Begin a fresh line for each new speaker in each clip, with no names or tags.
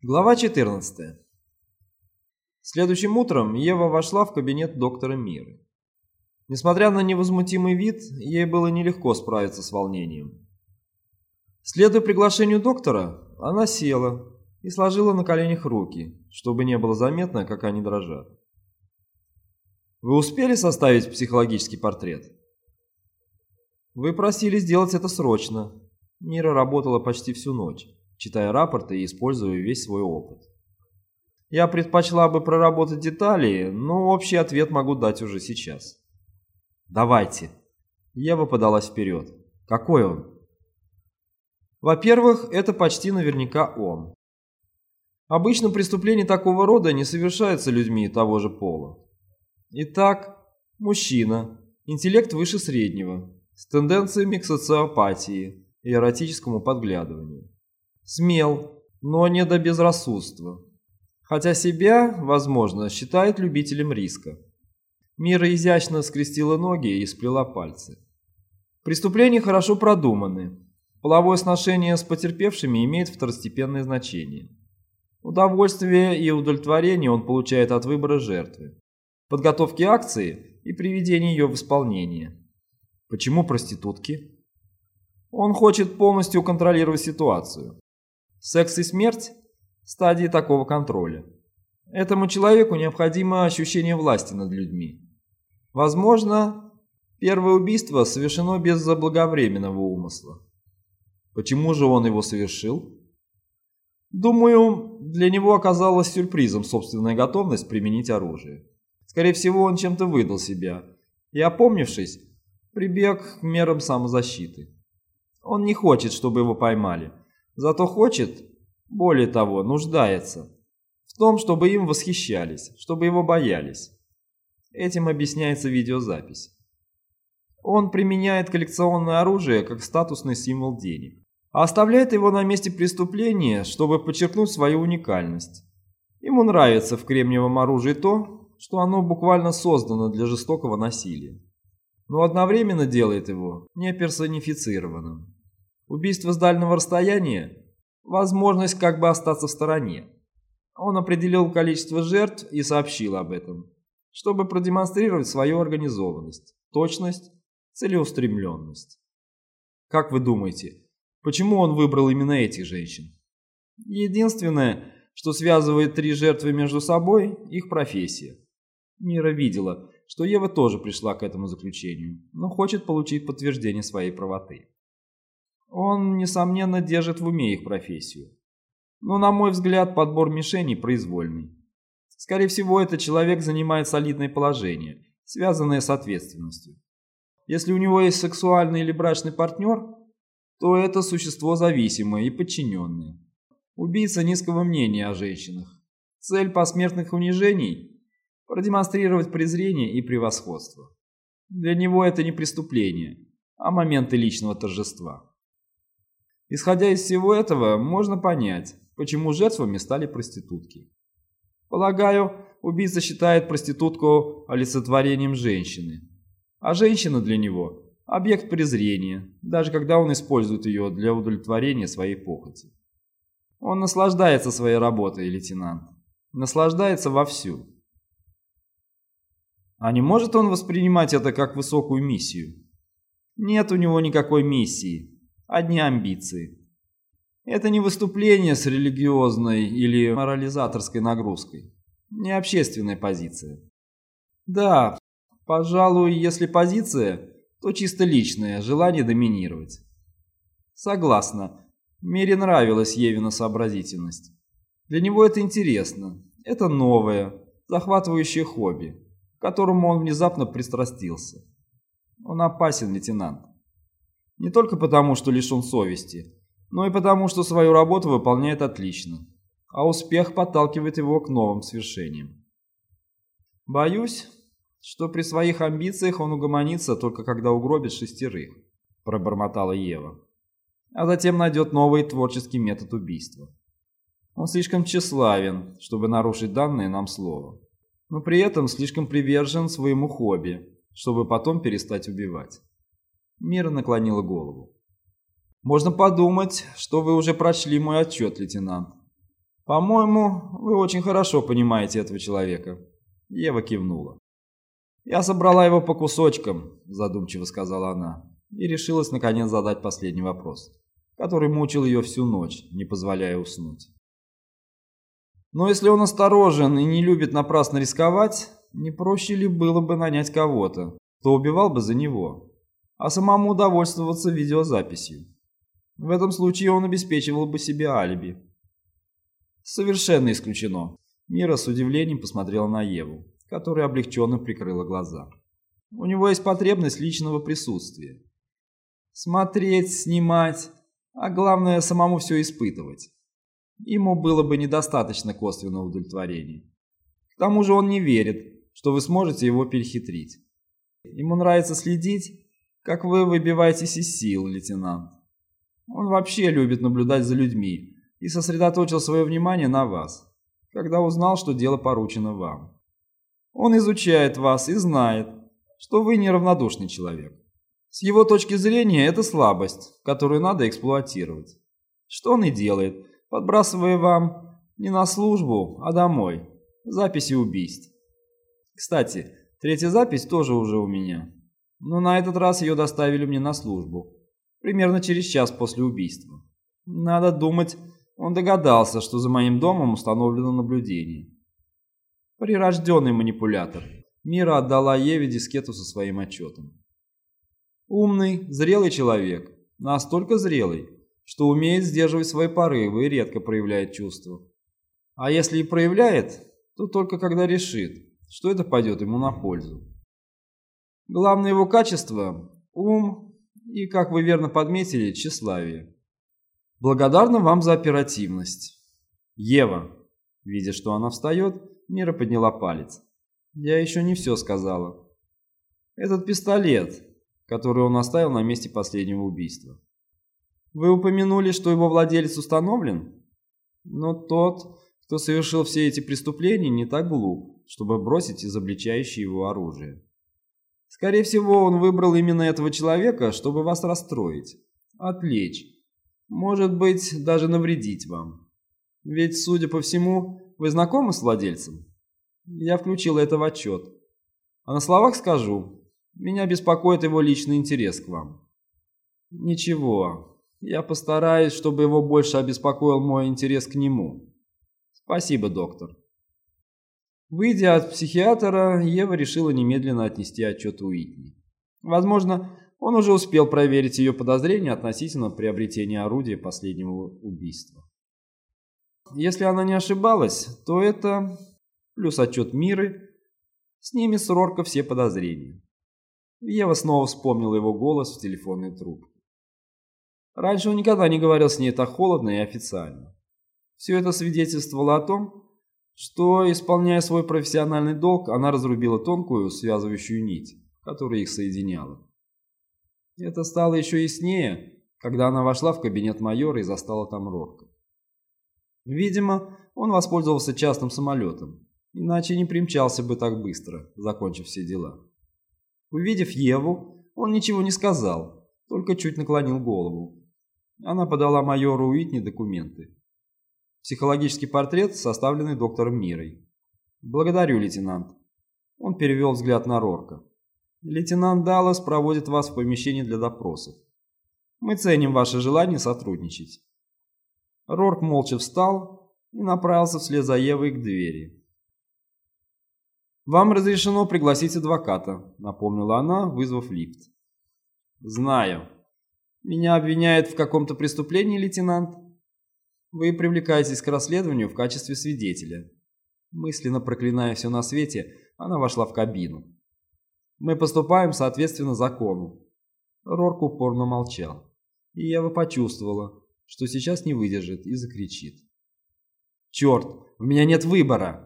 Глава 14. Следующим утром Ева вошла в кабинет доктора Миры. Несмотря на невозмутимый вид, ей было нелегко справиться с волнением. Следуя приглашению доктора, она села и сложила на коленях руки, чтобы не было заметно, как они дрожат. «Вы успели составить психологический портрет?» «Вы просили сделать это срочно». Мира работала почти всю ночь читая рапорты и используя весь свой опыт. Я предпочла бы проработать детали, но общий ответ могу дать уже сейчас. Давайте. Ева подалась вперед. Какой он? Во-первых, это почти наверняка он. Обычно преступления такого рода не совершаются людьми того же пола. Итак, мужчина, интеллект выше среднего, с тенденциями к социопатии и эротическому подглядыванию. Смел, но не до безрассудства. Хотя себя, возможно, считает любителем риска. Мира изящно скрестила ноги и сплела пальцы. Преступления хорошо продуманы. Половое сношение с потерпевшими имеет второстепенное значение. Удовольствие и удовлетворение он получает от выбора жертвы, подготовки акции и приведения ее в исполнение. Почему проститутки? Он хочет полностью контролировать ситуацию. Секс и смерть – стадии такого контроля. Этому человеку необходимо ощущение власти над людьми. Возможно, первое убийство совершено без заблаговременного умысла. Почему же он его совершил? Думаю, для него оказалась сюрпризом собственная готовность применить оружие. Скорее всего, он чем-то выдал себя и, опомнившись, прибег к мерам самозащиты. Он не хочет, чтобы его поймали – Зато хочет, более того, нуждается в том, чтобы им восхищались, чтобы его боялись. Этим объясняется видеозапись. Он применяет коллекционное оружие как статусный символ денег, а оставляет его на месте преступления, чтобы подчеркнуть свою уникальность. Ему нравится в кремниевом оружии то, что оно буквально создано для жестокого насилия, но одновременно делает его неперсонифицированным. Убийство с дальнего расстояния – возможность как бы остаться в стороне. Он определил количество жертв и сообщил об этом, чтобы продемонстрировать свою организованность, точность, целеустремленность. Как вы думаете, почему он выбрал именно этих женщин? Единственное, что связывает три жертвы между собой – их профессия. Мира видела, что Ева тоже пришла к этому заключению, но хочет получить подтверждение своей правоты. Он, несомненно, держит в уме их профессию. Но, на мой взгляд, подбор мишеней произвольный. Скорее всего, этот человек занимает солидное положение, связанное с ответственностью. Если у него есть сексуальный или брачный партнер, то это существо зависимое и подчиненное. Убийца низкого мнения о женщинах. Цель посмертных унижений – продемонстрировать презрение и превосходство. Для него это не преступление, а моменты личного торжества. Исходя из всего этого, можно понять, почему жертвами стали проститутки. Полагаю, убийца считает проститутку олицетворением женщины, а женщина для него – объект презрения, даже когда он использует ее для удовлетворения своей похоти. Он наслаждается своей работой, лейтенант. Наслаждается вовсю. А не может он воспринимать это как высокую миссию? Нет у него никакой миссии одни амбиции. Это не выступление с религиозной или морализаторской нагрузкой, не общественная позиция. Да, пожалуй, если позиция, то чисто личное, желание доминировать. Согласна, Мере нравилась Евина сообразительность. Для него это интересно, это новое, захватывающее хобби, к которому он внезапно пристрастился. Он опасен, лейтенант. Не только потому, что лишен совести, но и потому, что свою работу выполняет отлично, а успех подталкивает его к новым свершениям. Боюсь, что при своих амбициях он угомонится только когда угробит шестерых, пробормотала Ева. А затем найдет новый творческий метод убийства. Он слишком тщеславен, чтобы нарушить данное нам слово, но при этом слишком привержен своему хобби, чтобы потом перестать убивать. Мира наклонила голову. «Можно подумать, что вы уже прочли мой отчет, лейтенант. «По-моему, вы очень хорошо понимаете этого человека». Ева кивнула. «Я собрала его по кусочкам», – задумчиво сказала она, и решилась наконец задать последний вопрос, который мучил ее всю ночь, не позволяя уснуть. «Но если он осторожен и не любит напрасно рисковать, не проще ли было бы нанять кого-то, кто убивал бы за него, а самому удовольствоваться видеозаписью? В этом случае он обеспечивал бы себе алиби». Совершенно исключено. Мира с удивлением посмотрела на Еву, которая облегченно прикрыла глаза. У него есть потребность личного присутствия. Смотреть, снимать, а главное самому все испытывать. Ему было бы недостаточно косвенного удовлетворения. К тому же он не верит, что вы сможете его перехитрить. Ему нравится следить, как вы выбиваетесь из сил, лейтенант. Он вообще любит наблюдать за людьми, и сосредоточил свое внимание на вас, когда узнал, что дело поручено вам. Он изучает вас и знает, что вы неравнодушный человек. С его точки зрения это слабость, которую надо эксплуатировать. Что он и делает, подбрасывая вам не на службу, а домой, записи убийств. Кстати, третья запись тоже уже у меня, но на этот раз ее доставили мне на службу, примерно через час после убийства. Надо думать, он догадался, что за моим домом установлено наблюдение. Прирожденный манипулятор. Мира отдала Еве дискету со своим отчетом. Умный, зрелый человек. Настолько зрелый, что умеет сдерживать свои порывы и редко проявляет чувства. А если и проявляет, то только когда решит, что это пойдет ему на пользу. Главное его качество – ум и, как вы верно подметили, тщеславие. Благодарна вам за оперативность. Ева. Видя, что она встает, Мира подняла палец. Я еще не все сказала. Этот пистолет, который он оставил на месте последнего убийства. Вы упомянули, что его владелец установлен? Но тот, кто совершил все эти преступления, не так глуп, чтобы бросить изобличающее его оружие. Скорее всего, он выбрал именно этого человека, чтобы вас расстроить, отвлечь может быть, даже навредить вам. Ведь, судя по всему, вы знакомы с владельцем? Я включил это в отчет. А на словах скажу, меня беспокоит его личный интерес к вам. Ничего, я постараюсь, чтобы его больше обеспокоил мой интерес к нему. Спасибо, доктор. Выйдя от психиатра, Ева решила немедленно отнести отчет Уитни. Возможно, он уже успел проверить ее подозрения относительно приобретения орудия последнего убийства. Если она не ошибалась, то это, плюс отчет Миры, снимет с Рорка все подозрения. Ева снова вспомнила его голос в телефонной трубке. Раньше он никогда не говорил с ней так холодно и официально. Все это свидетельствовало о том, что, исполняя свой профессиональный долг, она разрубила тонкую связывающую нить, которая их соединяла. Это стало еще яснее, когда она вошла в кабинет майора и застала там Рорка. Видимо, он воспользовался частным самолетом, иначе не примчался бы так быстро, закончив все дела. Увидев Еву, он ничего не сказал, только чуть наклонил голову. Она подала майору Уитни документы. Психологический портрет, составленный доктором Мирой. «Благодарю, лейтенант». Он перевел взгляд на Рорка. Лейтенант Даллас проводит вас в помещение для допросов. Мы ценим ваше желание сотрудничать. Рорк молча встал и направился вслед за Евой к двери. «Вам разрешено пригласить адвоката», — напомнила она, вызвав лифт. «Знаю. Меня обвиняют в каком-то преступлении, лейтенант. Вы привлекаетесь к расследованию в качестве свидетеля». Мысленно проклиная все на свете, она вошла в кабину. Мы поступаем соответственно закону. Рорк упорно молчал. И Ева почувствовала, что сейчас не выдержит и закричит. «Черт, у меня нет выбора!»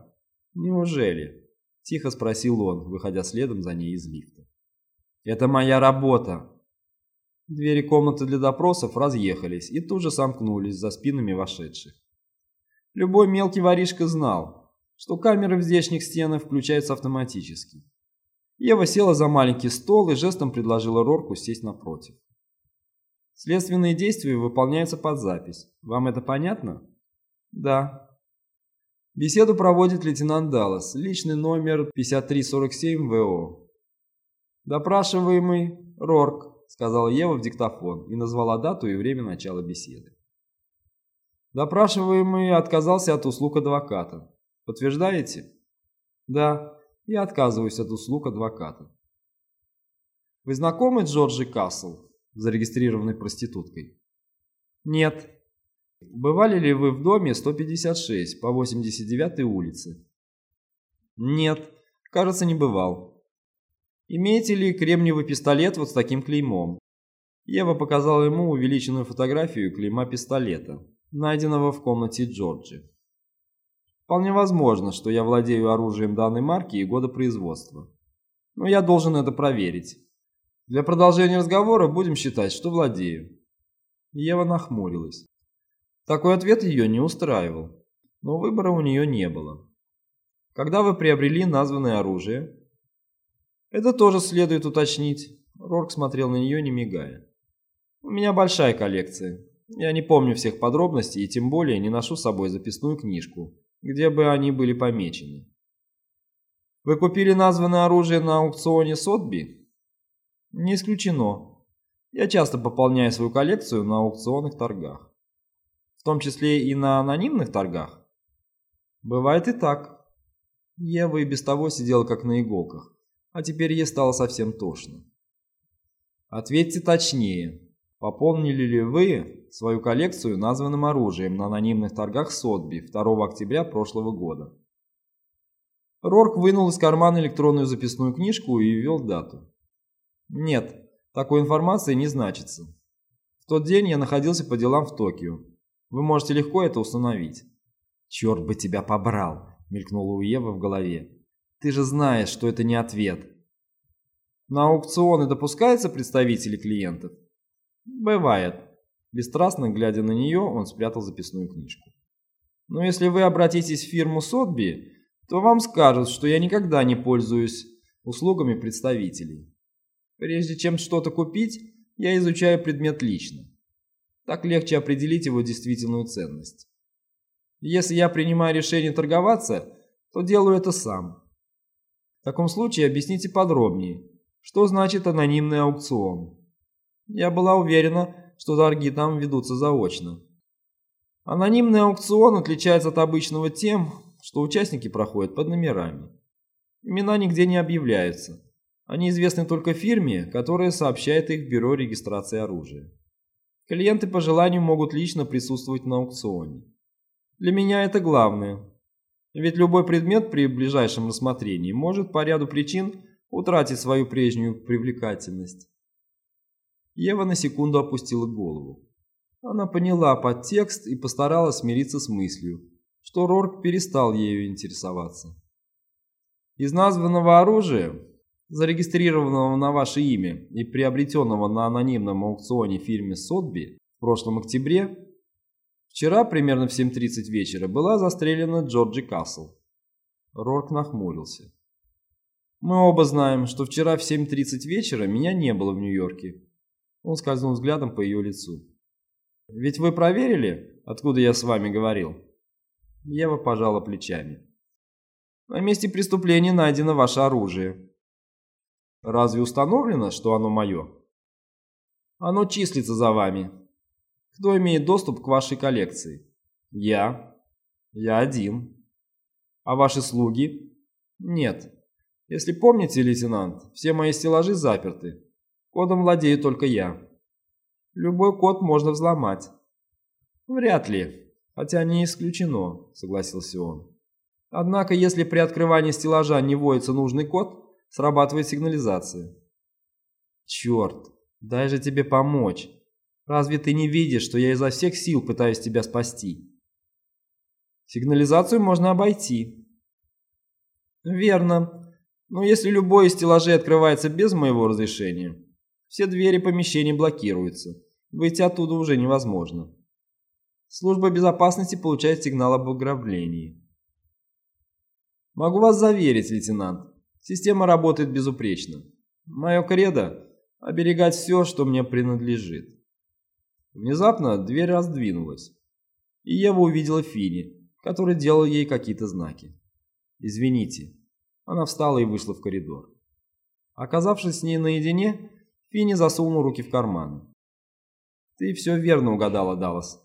«Неужели?» – тихо спросил он, выходя следом за ней из лифта. «Это моя работа!» Двери комнаты для допросов разъехались и тут же сомкнулись за спинами вошедших. Любой мелкий воришка знал, что камеры в здешних стенах включаются автоматически. Ева села за маленький стол и жестом предложила Рорку сесть напротив. Следственные действия выполняются под запись. Вам это понятно? Да. Беседу проводит лейтенант Даллас, личный номер 5347 ВО. «Допрашиваемый Рорк», — сказала Ева в диктофон и назвала дату и время начала беседы. Допрашиваемый отказался от услуг адвоката. Подтверждаете? Да, я отказываюсь от услуг адвоката. Вы знакомы Джорджи Кассел, зарегистрированной проституткой? Нет. Бывали ли вы в доме 156 по 89 улице? Нет, кажется, не бывал. Имеете ли кремниевый пистолет вот с таким клеймом? Ева показала ему увеличенную фотографию клейма пистолета, найденного в комнате Джорджи. Вполне возможно, что я владею оружием данной марки и года производства. Но я должен это проверить. Для продолжения разговора будем считать, что владею. Ева нахмурилась. Такой ответ ее не устраивал, но выбора у нее не было. Когда вы приобрели названное оружие? Это тоже следует уточнить. Рорк смотрел на нее, не мигая. У меня большая коллекция. Я не помню всех подробностей и тем более не ношу с собой записную книжку, где бы они были помечены. Вы купили названное оружие на аукционе Сотби? Не исключено. Я часто пополняю свою коллекцию на аукционных торгах. В том числе и на анонимных торгах. Бывает и так. Ева и без того сидела как на иголках, а теперь ей стало совсем тошно. Ответьте точнее. Пополнили ли вы свою коллекцию названным оружием на анонимных торгах Сотби 2 октября прошлого года? Рорк вынул из кармана электронную записную книжку и ввел дату. Нет, такой информации не значится. В тот день я находился по делам в Токио. Вы можете легко это установить. Черт бы тебя побрал, мелькнула у Евы в голове. Ты же знаешь, что это не ответ. На аукционы допускаются представители клиентов? Бывает. Бесстрастно глядя на нее, он спрятал записную книжку. Но если вы обратитесь в фирму Сотби, то вам скажут, что я никогда не пользуюсь услугами представителей. Прежде чем что-то купить, я изучаю предмет лично. Так легче определить его действительную ценность. Если я принимаю решение торговаться, то делаю это сам. В таком случае объясните подробнее, что значит анонимный аукцион. Я была уверена, что торги там ведутся заочно. Анонимный аукцион отличается от обычного тем, что участники проходят под номерами. Имена нигде не объявляются. Они известны только фирме, которая сообщает их в бюро регистрации оружия. Клиенты по желанию могут лично присутствовать на аукционе. Для меня это главное. Ведь любой предмет при ближайшем рассмотрении может по ряду причин утратить свою прежнюю привлекательность. Ева на секунду опустила голову. Она поняла подтекст и постаралась смириться с мыслью, что Рорк перестал ею интересоваться. Из названного оружия зарегистрированного на ваше имя и приобретенного на анонимном аукционе фирме Сотби в прошлом октябре, вчера примерно в 7.30 вечера была застрелена Джорджи Кассел. Рорк нахмурился. Мы оба знаем, что вчера в 7.30 вечера меня не было в Нью-Йорке. Он скользнул взглядом по ее лицу. Ведь вы проверили, откуда я с вами говорил? Ева пожала плечами. На месте преступления найдено ваше оружие. Разве установлено, что оно мое? Оно числится за вами. Кто имеет доступ к вашей коллекции? Я. Я один. А ваши слуги? Нет. Если помните, лейтенант, все мои стеллажи заперты. Кодом владею только я. Любой код можно взломать. Вряд ли, хотя не исключено, согласился он. Однако, если при открывании стеллажа не вводится нужный код, срабатывает сигнализация. Черт, дай же тебе помочь. Разве ты не видишь, что я изо всех сил пытаюсь тебя спасти? Сигнализацию можно обойти. Верно. Но если любой из стеллажей открывается без моего разрешения, все двери помещений блокируются. Выйти оттуда уже невозможно. Служба безопасности получает сигнал об ограблении. Могу вас заверить, лейтенант, Система работает безупречно. Мое кредо – оберегать все, что мне принадлежит. Внезапно дверь раздвинулась, и Ева увидела Фини, который делал ей какие-то знаки. «Извините». Она встала и вышла в коридор. Оказавшись с ней наедине, Финни засунул руки в карманы. «Ты все верно угадала, Даллас.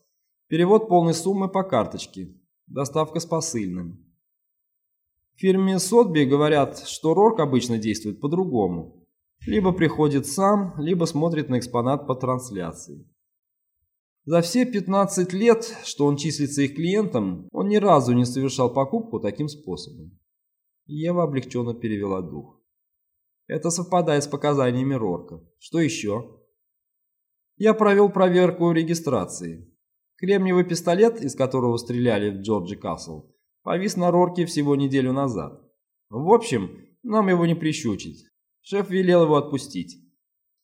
Перевод полной суммы по карточке. Доставка с посыльным. В фирме Сотби говорят, что Рорк обычно действует по-другому. Либо приходит сам, либо смотрит на экспонат по трансляции. За все 15 лет, что он числится их клиентом, он ни разу не совершал покупку таким способом. Ева облегченно перевела дух. Это совпадает с показаниями Рорка. Что еще? Я провел проверку регистрации. Кремниевый пистолет, из которого стреляли в Джорджи Касл, повис на Рорке всего неделю назад. В общем, нам его не прищучить. Шеф велел его отпустить.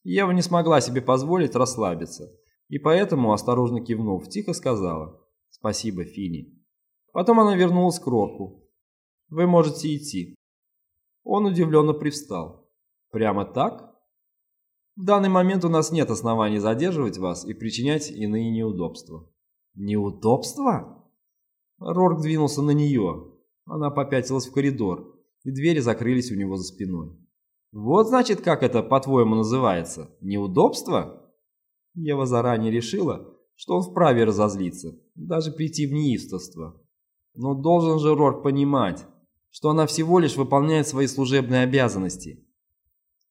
Ева не смогла себе позволить расслабиться, и поэтому, осторожно кивнув, тихо сказала «Спасибо, Фини». Потом она вернулась к Рорку. «Вы можете идти». Он удивленно привстал. «Прямо так?» «В данный момент у нас нет оснований задерживать вас и причинять иные неудобства». «Неудобства?» Рорк двинулся на нее. Она попятилась в коридор, и двери закрылись у него за спиной. «Вот значит, как это, по-твоему, называется? Неудобство?» Ева заранее решила, что он вправе разозлиться, даже прийти в неистовство. Но должен же Рорк понимать, что она всего лишь выполняет свои служебные обязанности.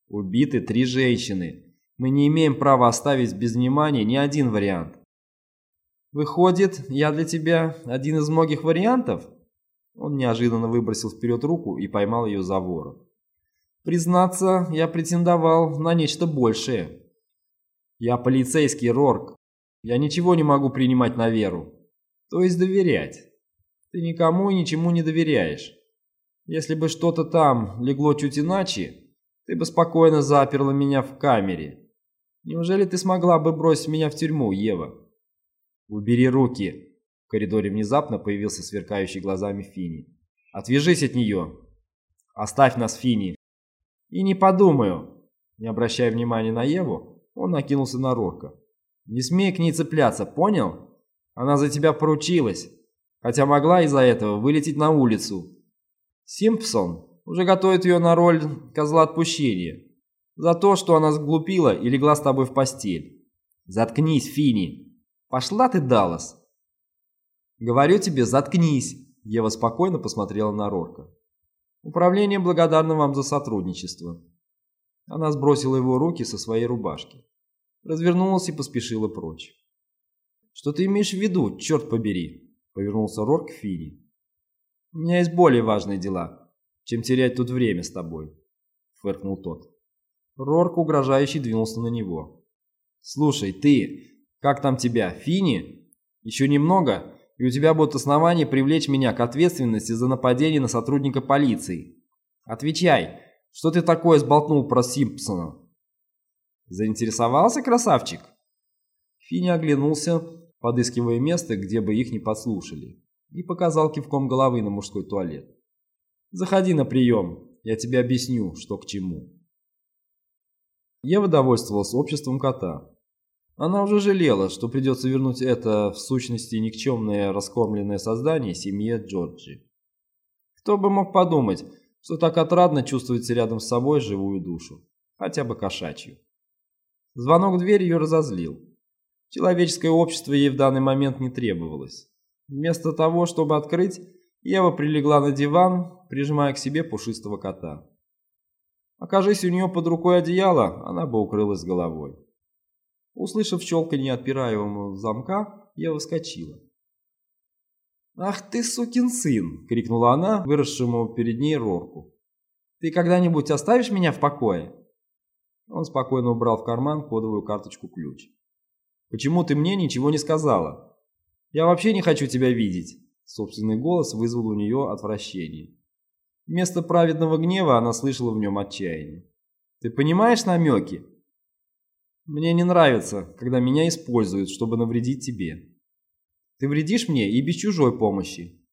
Убиты три женщины. Мы не имеем права оставить без внимания ни один вариант. Выходит, я для тебя один из многих вариантов? Он неожиданно выбросил вперед руку и поймал ее за ворот. Признаться, я претендовал на нечто большее. Я полицейский Рорк. Я ничего не могу принимать на веру. То есть доверять. Ты никому и ничему не доверяешь. Если бы что-то там легло чуть иначе, ты бы спокойно заперла меня в камере. Неужели ты смогла бы бросить меня в тюрьму, Ева? «Убери руки!» В коридоре внезапно появился сверкающий глазами Фини. «Отвяжись от нее!» «Оставь нас, Фини!» «И не подумаю!» Не обращая внимания на Еву, он накинулся на Рорка. «Не смей к ней цепляться, понял? Она за тебя поручилась, хотя могла из-за этого вылететь на улицу. Симпсон уже готовит ее на роль козла отпущения за то, что она сглупила и легла с тобой в постель. Заткнись, Фини!» Пошла ты, Даллас. Говорю тебе, заткнись. Ева спокойно посмотрела на Рорка. Управление благодарно вам за сотрудничество. Она сбросила его руки со своей рубашки. Развернулась и поспешила прочь. «Что ты имеешь в виду, черт побери?» Повернулся Рорк к Фини. «У меня есть более важные дела, чем терять тут время с тобой», фыркнул тот. Рорк угрожающе двинулся на него. «Слушай, ты, как там тебя, Фини? Еще немного, и у тебя будут основания привлечь меня к ответственности за нападение на сотрудника полиции. Отвечай, что ты такое сболтнул про Симпсона? Заинтересовался, красавчик? Фини оглянулся, подыскивая место, где бы их не подслушали, и показал кивком головы на мужской туалет. «Заходи на прием, я тебе объясню, что к чему». Ева довольствовалась обществом кота. Она уже жалела, что придется вернуть это, в сущности, никчемное раскормленное создание семье Джорджи. Кто бы мог подумать, что так отрадно чувствуется рядом с собой живую душу, хотя бы кошачью. Звонок в дверь ее разозлил. Человеческое общество ей в данный момент не требовалось. Вместо того, чтобы открыть, Ева прилегла на диван, прижимая к себе пушистого кота. Окажись у нее под рукой одеяло, она бы укрылась головой. Услышав щелканье отпираемого замка, я выскочила. «Ах ты, сукин сын!» — крикнула она, выросшему перед ней Рорку. «Ты когда-нибудь оставишь меня в покое?» Он спокойно убрал в карман кодовую карточку-ключ. «Почему ты мне ничего не сказала? Я вообще не хочу тебя видеть!» Собственный голос вызвал у нее отвращение. Вместо праведного гнева она слышала в нем отчаяние. «Ты понимаешь намеки?» Мне не нравится, когда меня используют, чтобы навредить тебе. Ты вредишь мне и без чужой помощи.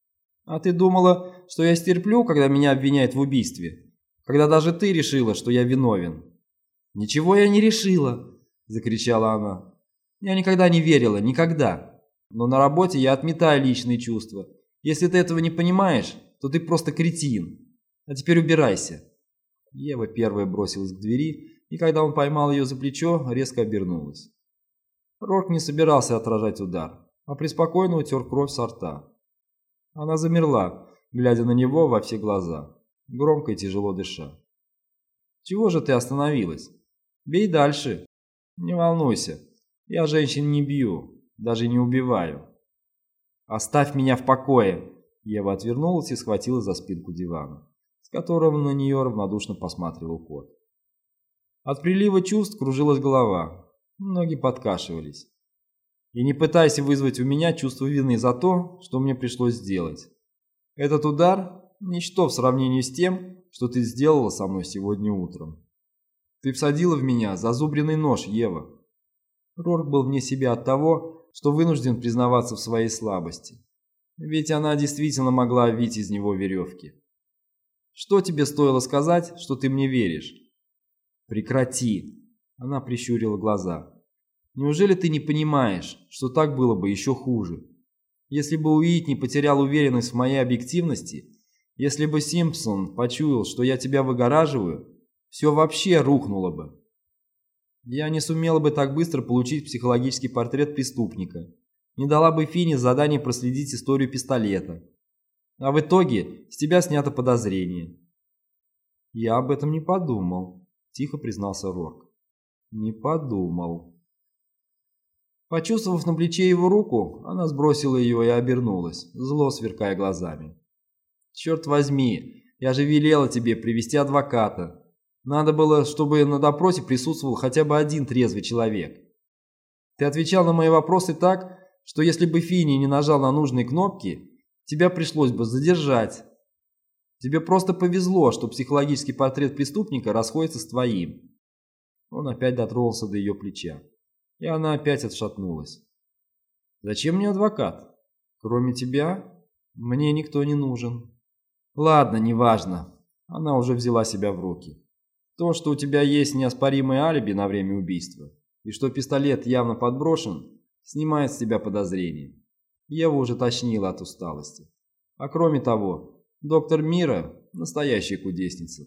А ты думала, что я стерплю, когда меня обвиняют в убийстве? Когда даже ты решила, что я виновен? Ничего я не решила, закричала она. Я никогда не верила, никогда. Но на работе я отметаю личные чувства Если ты этого не понимаешь, то ты просто кретин. А теперь убирайся». Ева первая бросилась к двери, и когда он поймал ее за плечо, резко обернулась. Рорк не собирался отражать удар, а преспокойно утер кровь со рта. Она замерла, глядя на него во все глаза, громко и тяжело дыша. «Чего же ты остановилась? Бей дальше. Не волнуйся, я женщин не бью, даже не убиваю». «Оставь меня в покое!» Ева отвернулась и схватила за спинку дивана, с которого на нее равнодушно посматривал кот. От прилива чувств кружилась голова, ноги подкашивались. И не пытайся вызвать у меня чувство вины за то, что мне пришлось сделать. Этот удар – ничто в сравнении с тем, что ты сделала со мной сегодня утром. Ты всадила в меня зазубренный нож, Ева. Рорк был вне себя от того, что вынужден признаваться в своей слабости. Ведь она действительно могла вить из него веревки. Что тебе стоило сказать, что ты мне веришь? Прекрати. Она прищурила глаза. Неужели ты не понимаешь, что так было бы еще хуже? Если бы Уит не потерял уверенность в моей объективности, если бы Симпсон почуял, что я тебя выгораживаю, все вообще рухнуло бы. Я не сумела бы так быстро получить психологический портрет преступника, не дала бы Фине задание проследить историю пистолета. А в итоге с тебя снято подозрение. Я об этом не подумал, тихо признался Рорк. Не подумал. Почувствовав на плече его руку, она сбросила ее и обернулась, зло сверкая глазами. «Черт возьми, я же велела тебе привести адвоката. Надо было, чтобы на допросе присутствовал хотя бы один трезвый человек. Ты отвечал на мои вопросы так, что если бы Фини не нажал на нужные кнопки, тебя пришлось бы задержать. Тебе просто повезло, что психологический портрет преступника расходится с твоим». Он опять дотронулся до ее плеча и она опять отшатнулась. «Зачем мне адвокат? Кроме тебя, мне никто не нужен». «Ладно, неважно». Она уже взяла себя в руки. То, что у тебя есть неоспоримое алиби на время убийства, и что пистолет явно подброшен, снимает с тебя подозрения. Ева уже точнила от усталости. А кроме того, доктор Мира – настоящая кудесница.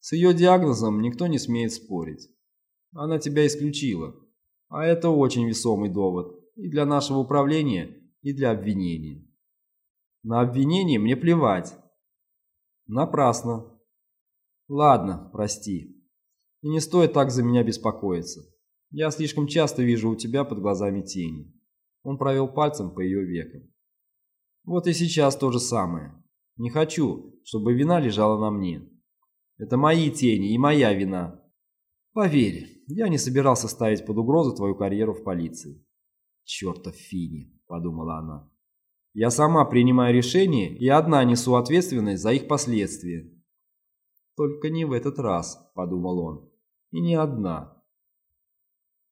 С ее диагнозом никто не смеет спорить. Она тебя исключила, а это очень весомый довод и для нашего управления, и для обвинения. На обвинение мне плевать. Напрасно. Ладно, прости. И не стоит так за меня беспокоиться. Я слишком часто вижу у тебя под глазами тени. Он провел пальцем по ее векам. Вот и сейчас то же самое. Не хочу, чтобы вина лежала на мне. Это мои тени и моя вина. Поверь, я не собирался ставить под угрозу твою карьеру в полиции. Чертов Фини, подумала она. Я сама принимаю решения и одна несу ответственность за их последствия. Только не в этот раз, подумал он. И не одна.